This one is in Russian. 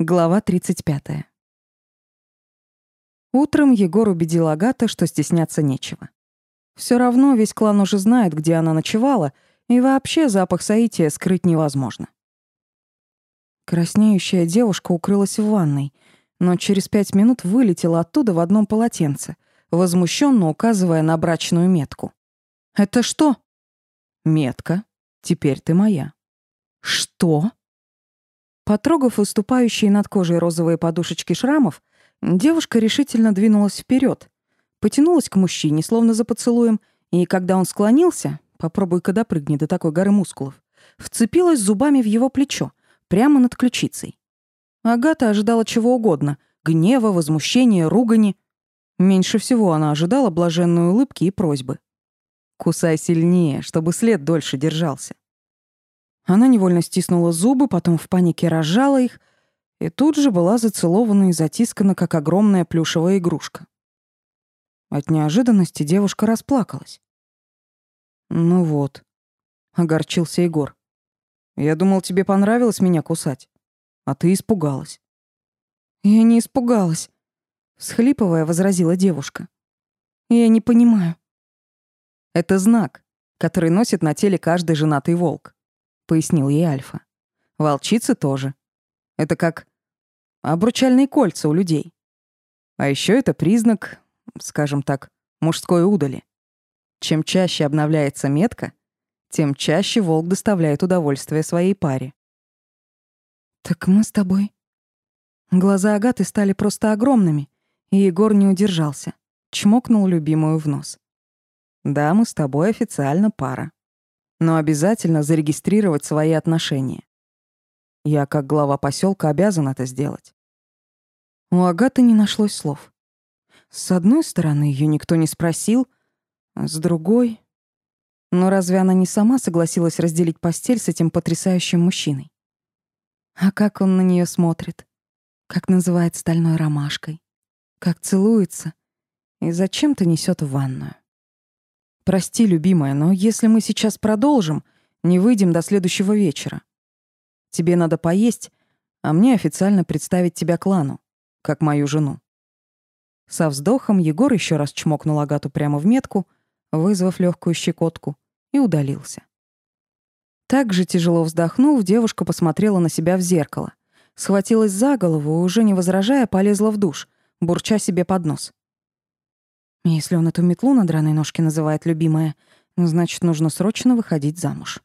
Глава 35. Утром Егор убедил Агата, что стесняться нечего. Все равно весь клан уже знает, где она ночевала, и вообще запах соития скрыть невозможно. Краснеющая девушка укрылась в ванной, но через пять минут вылетела оттуда в одном полотенце, возмущенно указывая на брачную метку. «Это что?» «Метка. Теперь ты моя». «Что?» Потрогав выступающие над кожей розовые подушечки шрамов, девушка решительно двинулась вперед, потянулась к мужчине, словно за поцелуем, и когда он склонился, попробуй-ка допрыгни до такой горы мускулов, вцепилась зубами в его плечо, прямо над ключицей. Агата ожидала чего угодно — гнева, возмущения, ругани. Меньше всего она ожидала блаженной улыбки и просьбы. «Кусай сильнее, чтобы след дольше держался». Она невольно стиснула зубы, потом в панике разжала их и тут же была зацелована и затискана, как огромная плюшевая игрушка. От неожиданности девушка расплакалась. «Ну вот», — огорчился Егор. «Я думал, тебе понравилось меня кусать, а ты испугалась». «Я не испугалась», — схлипывая, возразила девушка. «Я не понимаю». «Это знак, который носит на теле каждый женатый волк. — пояснил ей Альфа. «Волчицы тоже. Это как обручальные кольца у людей. А еще это признак, скажем так, мужской удали. Чем чаще обновляется метка, тем чаще волк доставляет удовольствие своей паре. «Так мы с тобой...» Глаза Агаты стали просто огромными, и Егор не удержался. Чмокнул любимую в нос. «Да, мы с тобой официально пара но обязательно зарегистрировать свои отношения. Я, как глава поселка, обязан это сделать. У Агаты не нашлось слов. С одной стороны, ее никто не спросил, с другой... Но разве она не сама согласилась разделить постель с этим потрясающим мужчиной? А как он на нее смотрит? Как называет стальной ромашкой? Как целуется? И зачем-то несет в ванную? Прости, любимая, но если мы сейчас продолжим, не выйдем до следующего вечера. Тебе надо поесть, а мне официально представить тебя клану, как мою жену. Со вздохом Егор еще раз чмокнул Агату прямо в метку, вызвав легкую щекотку, и удалился. Так же тяжело вздохнув, девушка посмотрела на себя в зеркало, схватилась за голову и, уже не возражая, полезла в душ, бурча себе под нос. Если он эту метлу на драной ножке называет любимая, значит, нужно срочно выходить замуж.